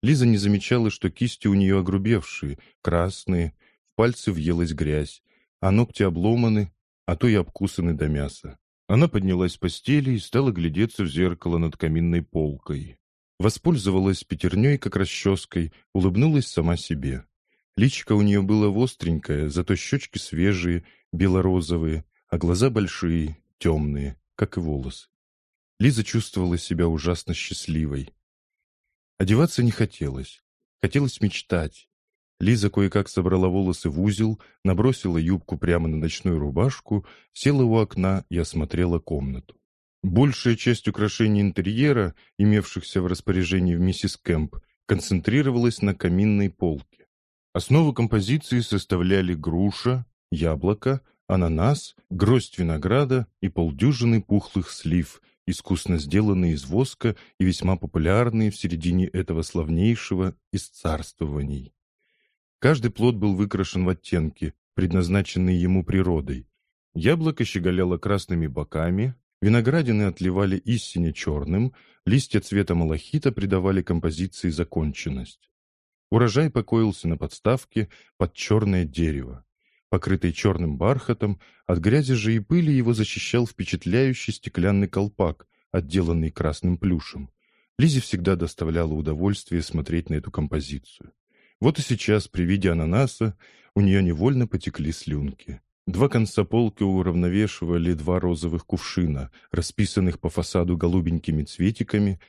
Лиза не замечала, что кисти у нее огрубевшие, красные, в пальцы въелась грязь, а ногти обломаны, а то и обкусаны до мяса. Она поднялась с постели и стала глядеться в зеркало над каминной полкой. Воспользовалась пятерней, как расческой, улыбнулась сама себе. Личико у нее было остренькое, зато щечки свежие, белорозовые, а глаза большие, темные, как и волосы. Лиза чувствовала себя ужасно счастливой. Одеваться не хотелось. Хотелось мечтать. Лиза кое-как собрала волосы в узел, набросила юбку прямо на ночную рубашку, села у окна и осмотрела комнату. Большая часть украшений интерьера, имевшихся в распоряжении в миссис Кэмп, концентрировалась на каминной полке. Основу композиции составляли груша, яблоко, ананас, гроздь винограда и полдюжины пухлых слив, искусно сделанные из воска и весьма популярные в середине этого славнейшего из царствований. Каждый плод был выкрашен в оттенки, предназначенные ему природой. Яблоко щеголяло красными боками, виноградины отливали истине черным, листья цвета малахита придавали композиции законченность. Урожай покоился на подставке под черное дерево. Покрытый черным бархатом, от грязи же и пыли его защищал впечатляющий стеклянный колпак, отделанный красным плюшем. Лизе всегда доставляло удовольствие смотреть на эту композицию. Вот и сейчас, при виде ананаса, у нее невольно потекли слюнки. Два конца полки уравновешивали два розовых кувшина, расписанных по фасаду голубенькими цветиками.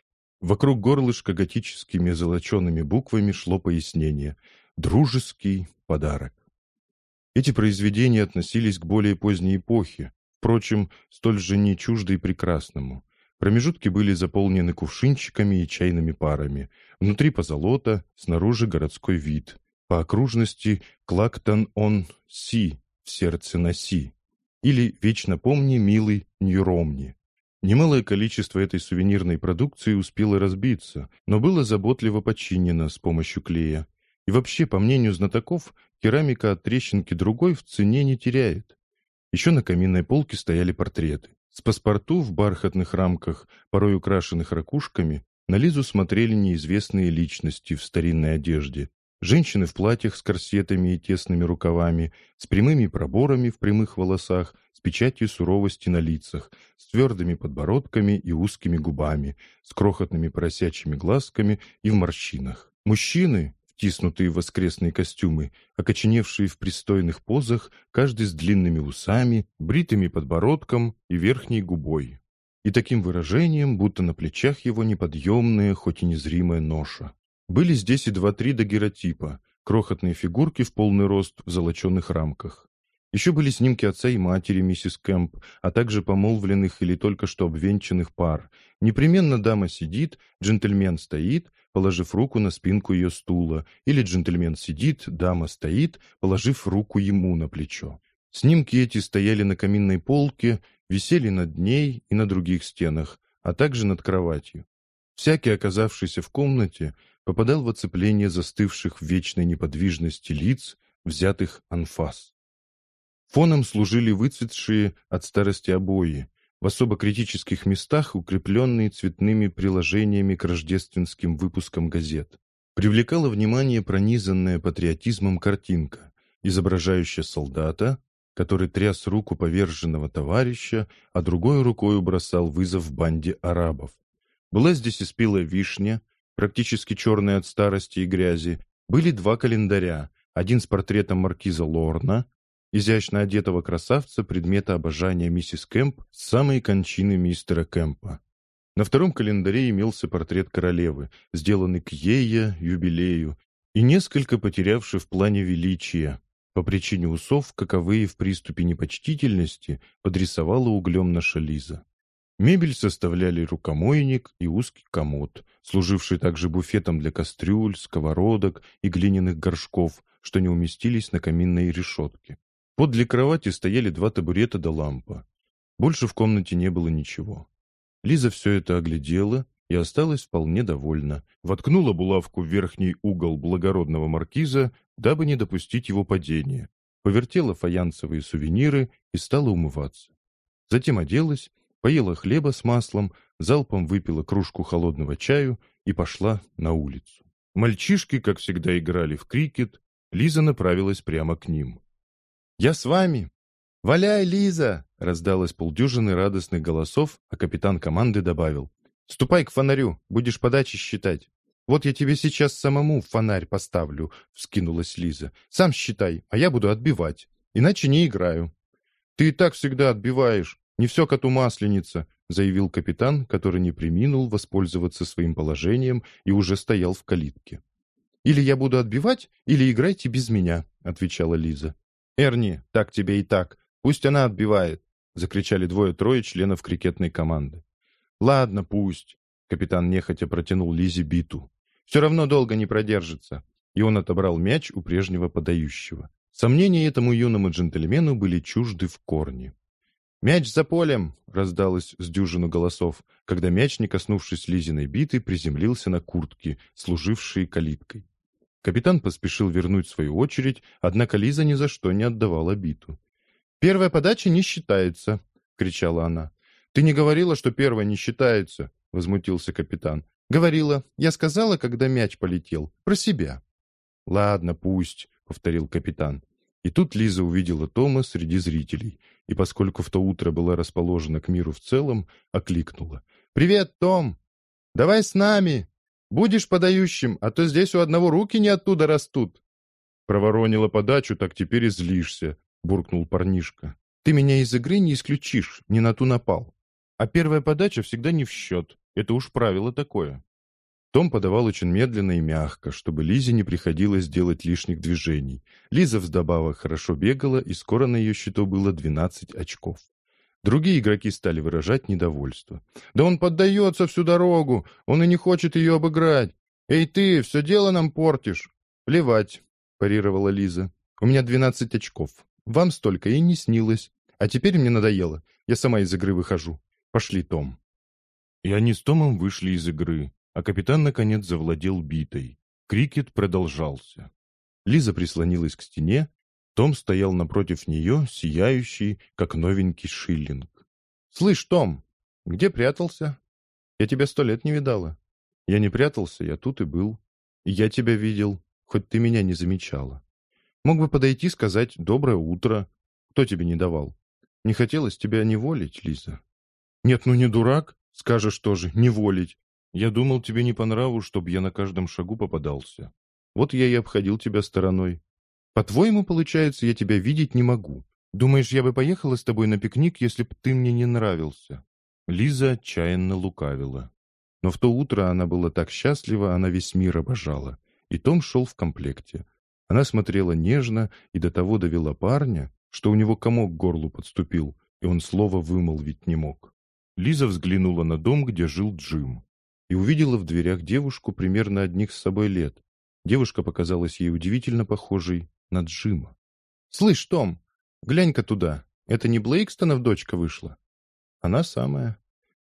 Вокруг горлышка готическими золочеными буквами шло пояснение «Дружеский подарок». Эти произведения относились к более поздней эпохе, впрочем, столь же не чуждой прекрасному. Промежутки были заполнены кувшинчиками и чайными парами. Внутри позолота, снаружи городской вид. По окружности Клактон-он-Си, в сердце носи. Или «Вечно помни, милый Нью-Ромни». Немалое количество этой сувенирной продукции успело разбиться, но было заботливо починено с помощью клея. И вообще, по мнению знатоков, керамика от трещинки другой в цене не теряет. Еще на каминной полке стояли портреты. С паспорту в бархатных рамках, порой украшенных ракушками, на Лизу смотрели неизвестные личности в старинной одежде. Женщины в платьях с корсетами и тесными рукавами, с прямыми проборами в прямых волосах, с печатью суровости на лицах, с твердыми подбородками и узкими губами, с крохотными поросячьими глазками и в морщинах. Мужчины, втиснутые воскресные костюмы, окоченевшие в пристойных позах, каждый с длинными усами, бритыми подбородком и верхней губой. И таким выражением, будто на плечах его неподъемная, хоть и незримая ноша. Были здесь и два-три дагеротипа, крохотные фигурки в полный рост в золоченых рамках. Еще были снимки отца и матери миссис Кэмп, а также помолвленных или только что обвенчанных пар. Непременно дама сидит, джентльмен стоит, положив руку на спинку ее стула, или джентльмен сидит, дама стоит, положив руку ему на плечо. Снимки эти стояли на каминной полке, висели над ней и на других стенах, а также над кроватью. Всякий, оказавшийся в комнате, попадал в оцепление застывших в вечной неподвижности лиц, взятых анфас. Фоном служили выцветшие от старости обои, в особо критических местах укрепленные цветными приложениями к рождественским выпускам газет. Привлекала внимание пронизанная патриотизмом картинка, изображающая солдата, который тряс руку поверженного товарища, а другой рукой бросал вызов банде арабов. Была здесь и спелая вишня, практически черная от старости и грязи. Были два календаря, один с портретом маркиза Лорна, изящно одетого красавца, предмета обожания миссис Кэмп с самой кончины мистера Кэмпа. На втором календаре имелся портрет королевы, сделанный к ее юбилею, и несколько потерявший в плане величия. По причине усов, каковые в приступе непочтительности подрисовала углем наша Лиза. Мебель составляли рукомойник и узкий комод, служивший также буфетом для кастрюль, сковородок и глиняных горшков, что не уместились на каминной решетке. Подле кровати стояли два табурета да лампа. Больше в комнате не было ничего. Лиза все это оглядела и осталась вполне довольна. Воткнула булавку в верхний угол благородного маркиза, дабы не допустить его падения. Повертела фаянсовые сувениры и стала умываться. Затем оделась поела хлеба с маслом, залпом выпила кружку холодного чаю и пошла на улицу. Мальчишки, как всегда, играли в крикет. Лиза направилась прямо к ним. «Я с вами!» «Валяй, Лиза!» — раздалось полдюжины радостных голосов, а капитан команды добавил. «Ступай к фонарю, будешь подачи считать». «Вот я тебе сейчас самому фонарь поставлю», — вскинулась Лиза. «Сам считай, а я буду отбивать. Иначе не играю». «Ты и так всегда отбиваешь», «Не все коту масленица», — заявил капитан, который не приминул воспользоваться своим положением и уже стоял в калитке. «Или я буду отбивать, или играйте без меня», — отвечала Лиза. «Эрни, так тебе и так. Пусть она отбивает», — закричали двое-трое членов крикетной команды. «Ладно, пусть», — капитан нехотя протянул Лизе биту. «Все равно долго не продержится». И он отобрал мяч у прежнего подающего. Сомнения этому юному джентльмену были чужды в корне. «Мяч за полем!» — раздалось с дюжину голосов, когда мяч, не коснувшись Лизиной биты, приземлился на куртки, служившие калиткой. Капитан поспешил вернуть свою очередь, однако Лиза ни за что не отдавала биту. «Первая подача не считается!» — кричала она. «Ты не говорила, что первая не считается!» — возмутился капитан. «Говорила. Я сказала, когда мяч полетел. Про себя». «Ладно, пусть», — повторил капитан. И тут Лиза увидела Тома среди зрителей, и поскольку в то утро была расположена к миру в целом, окликнула. «Привет, Том! Давай с нами! Будешь подающим, а то здесь у одного руки не оттуда растут!» «Проворонила подачу, так теперь и злишься», — буркнул парнишка. «Ты меня из игры не исключишь, не на ту напал. А первая подача всегда не в счет, это уж правило такое». Том подавал очень медленно и мягко, чтобы Лизе не приходилось делать лишних движений. Лиза вдобавок хорошо бегала, и скоро на ее счету было 12 очков. Другие игроки стали выражать недовольство. «Да он поддается всю дорогу! Он и не хочет ее обыграть! Эй ты, все дело нам портишь!» «Плевать!» — парировала Лиза. «У меня 12 очков. Вам столько и не снилось. А теперь мне надоело. Я сама из игры выхожу. Пошли, Том». И они с Томом вышли из игры а капитан, наконец, завладел битой. Крикет продолжался. Лиза прислонилась к стене, том стоял напротив нее, сияющий, как новенький шиллинг. «Слышь, Том, где прятался? Я тебя сто лет не видала». «Я не прятался, я тут и был. И я тебя видел, хоть ты меня не замечала. Мог бы подойти сказать «доброе утро». Кто тебе не давал? Не хотелось тебя неволить, Лиза?» «Нет, ну не дурак, скажешь тоже, неволить. Я думал, тебе не по нраву, чтобы я на каждом шагу попадался. Вот я и обходил тебя стороной. По-твоему, получается, я тебя видеть не могу. Думаешь, я бы поехала с тобой на пикник, если б ты мне не нравился?» Лиза отчаянно лукавила. Но в то утро она была так счастлива, она весь мир обожала. И Том шел в комплекте. Она смотрела нежно и до того довела парня, что у него комок к горлу подступил, и он слова вымолвить не мог. Лиза взглянула на дом, где жил Джим и увидела в дверях девушку примерно одних с собой лет. Девушка показалась ей удивительно похожей на Джима. «Слышь, Том, глянь-ка туда. Это не Блейкстонов дочка вышла?» «Она самая.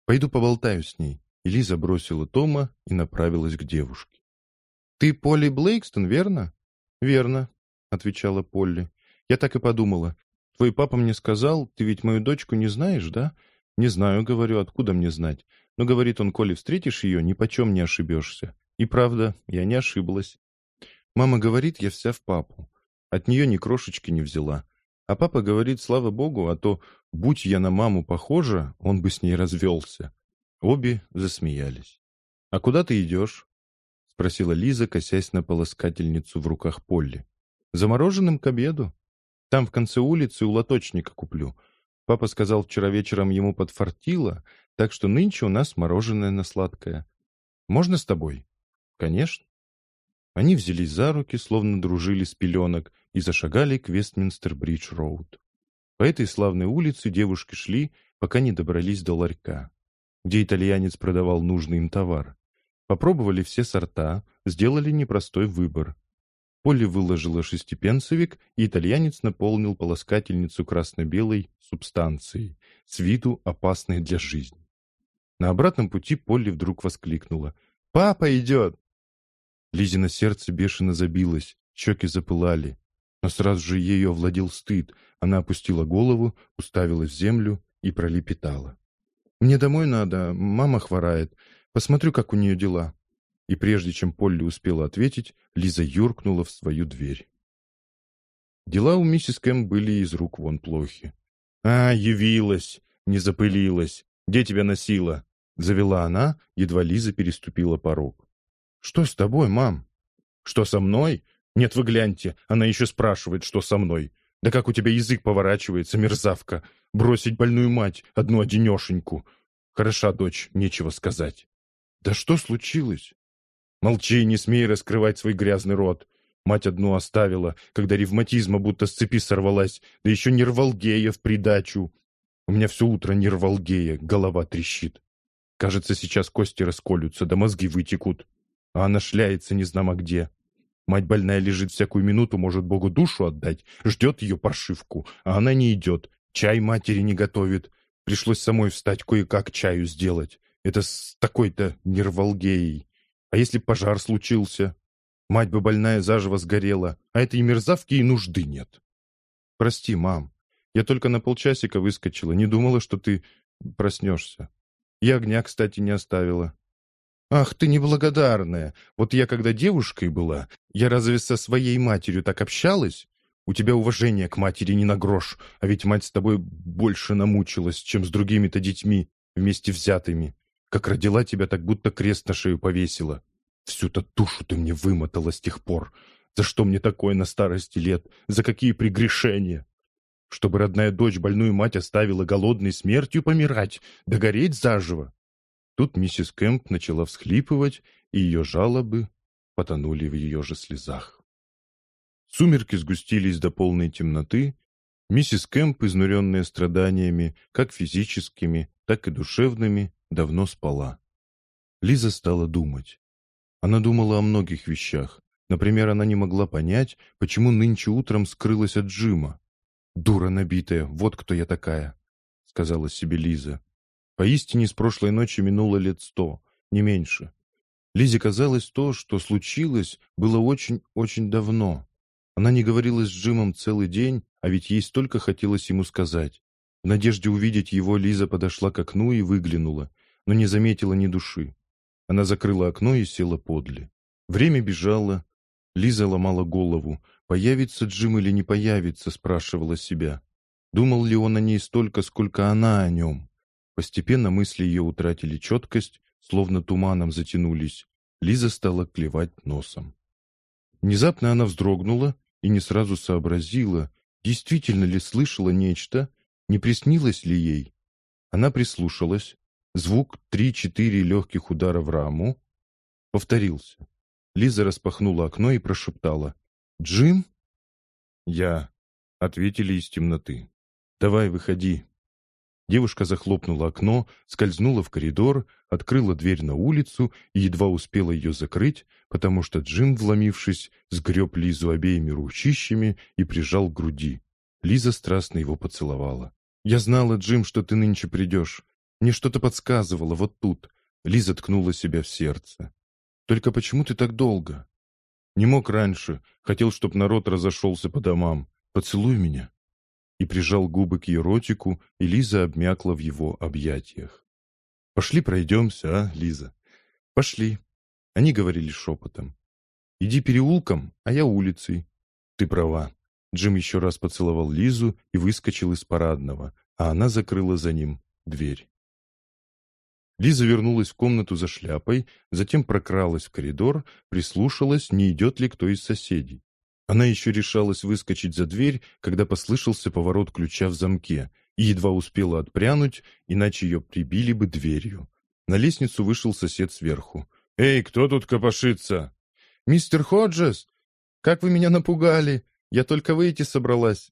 Пойду поболтаю с ней». И Лиза бросила Тома и направилась к девушке. «Ты Полли Блейкстон, верно?» «Верно», — отвечала Полли. «Я так и подумала. Твой папа мне сказал, ты ведь мою дочку не знаешь, да?» «Не знаю, — говорю, — откуда мне знать? Но, говорит он, коли встретишь ее, ни почем не ошибешься. И правда, я не ошиблась. Мама говорит, я вся в папу. От нее ни крошечки не взяла. А папа говорит, слава богу, а то, будь я на маму похожа, он бы с ней развелся. Обе засмеялись. «А куда ты идешь?» — спросила Лиза, косясь на полоскательницу в руках Полли. «Замороженным к обеду. Там в конце улицы у лоточника куплю. Папа сказал, вчера вечером ему подфартило, так что нынче у нас мороженое на сладкое. Можно с тобой? Конечно. Они взялись за руки, словно дружили с пеленок, и зашагали к Вестминстер-Бридж-Роуд. По этой славной улице девушки шли, пока не добрались до ларька, где итальянец продавал нужный им товар. Попробовали все сорта, сделали непростой выбор. Полли выложила шестипенсовик, и итальянец наполнил полоскательницу красно-белой субстанцией, с виду опасной для жизни. На обратном пути Полли вдруг воскликнула. «Папа идет!» Лизина сердце бешено забилось, щеки запылали. Но сразу же ее овладел стыд. Она опустила голову, уставилась в землю и пролепетала. «Мне домой надо, мама хворает. Посмотрю, как у нее дела». И прежде чем Полли успела ответить, Лиза юркнула в свою дверь. Дела у миссис Кэм были из рук вон плохи. «А, явилась! Не запылилась! Где тебя носила?» Завела она, едва Лиза переступила порог. «Что с тобой, мам?» «Что со мной? Нет, вы гляньте, она еще спрашивает, что со мной. Да как у тебя язык поворачивается, мерзавка! Бросить больную мать, одну одинешеньку! Хороша, дочь, нечего сказать!» «Да что случилось?» «Молчи, не смей раскрывать свой грязный рот!» Мать одну оставила, когда ревматизма будто с цепи сорвалась, да еще нервалгея в придачу. У меня все утро нервалгея, голова трещит. Кажется, сейчас кости расколются, да мозги вытекут. А она шляется незнамо где. Мать больная лежит всякую минуту, может Богу душу отдать, ждет ее паршивку, а она не идет, чай матери не готовит. Пришлось самой встать кое-как чаю сделать. Это с такой-то нервалгеей. А если пожар случился? Мать бы больная заживо сгорела, а этой мерзавки и нужды нет. Прости, мам. Я только на полчасика выскочила, не думала, что ты проснешься. Я огня, кстати, не оставила. «Ах, ты неблагодарная! Вот я когда девушкой была, я разве со своей матерью так общалась? У тебя уважение к матери не на грош, а ведь мать с тобой больше намучилась, чем с другими-то детьми, вместе взятыми. Как родила тебя, так будто крест на шею повесила. Всю-то душу ты мне вымотала с тех пор. За что мне такое на старости лет? За какие прегрешения? Чтобы родная дочь больную мать оставила голодной смертью помирать, догореть заживо? Тут миссис Кэмп начала всхлипывать, и ее жалобы потонули в ее же слезах. Сумерки сгустились до полной темноты. Миссис Кэмп, изнуренная страданиями, как физическими, так и душевными, давно спала. Лиза стала думать. Она думала о многих вещах. Например, она не могла понять, почему нынче утром скрылась от Джима. «Дура набитая, вот кто я такая», — сказала себе Лиза. Поистине, с прошлой ночи минуло лет сто, не меньше. Лизе казалось то, что случилось, было очень-очень давно. Она не говорила с Джимом целый день, а ведь ей столько хотелось ему сказать. В надежде увидеть его, Лиза подошла к окну и выглянула, но не заметила ни души. Она закрыла окно и села подле. Время бежало. Лиза ломала голову. Появится Джим или не появится, спрашивала себя. Думал ли он о ней столько, сколько она о нем? Постепенно мысли ее утратили четкость, словно туманом затянулись. Лиза стала клевать носом. Внезапно она вздрогнула и не сразу сообразила, действительно ли слышала нечто, не приснилось ли ей. Она прислушалась. Звук три-четыре легких удара в раму повторился. Лиза распахнула окно и прошептала. «Джим?» «Я», — ответили из темноты. «Давай, выходи, Девушка захлопнула окно, скользнула в коридор, открыла дверь на улицу и едва успела ее закрыть, потому что Джим, вломившись, сгреб Лизу обеими ручищами и прижал к груди. Лиза страстно его поцеловала. «Я знала, Джим, что ты нынче придешь. Мне что-то подсказывало, вот тут». Лиза ткнула себя в сердце. «Только почему ты так долго?» «Не мог раньше. Хотел, чтоб народ разошелся по домам. Поцелуй меня» и прижал губы к ее ротику, и Лиза обмякла в его объятиях. «Пошли пройдемся, а, Лиза?» «Пошли». Они говорили шепотом. «Иди переулком, а я улицей». «Ты права». Джим еще раз поцеловал Лизу и выскочил из парадного, а она закрыла за ним дверь. Лиза вернулась в комнату за шляпой, затем прокралась в коридор, прислушалась, не идет ли кто из соседей. Она еще решалась выскочить за дверь, когда послышался поворот ключа в замке, и едва успела отпрянуть, иначе ее прибили бы дверью. На лестницу вышел сосед сверху. «Эй, кто тут копошится?» «Мистер Ходжес! Как вы меня напугали! Я только выйти собралась».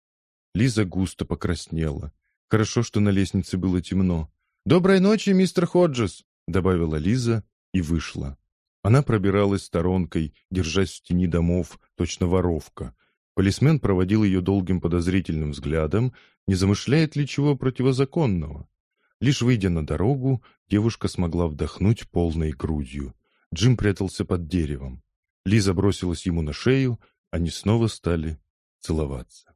Лиза густо покраснела. Хорошо, что на лестнице было темно. «Доброй ночи, мистер Ходжес», — добавила Лиза и вышла. Она пробиралась сторонкой, держась в тени домов, точно воровка. Полисмен проводил ее долгим подозрительным взглядом, не замышляет ли чего противозаконного. Лишь выйдя на дорогу, девушка смогла вдохнуть полной грудью. Джим прятался под деревом. Лиза бросилась ему на шею, они снова стали целоваться.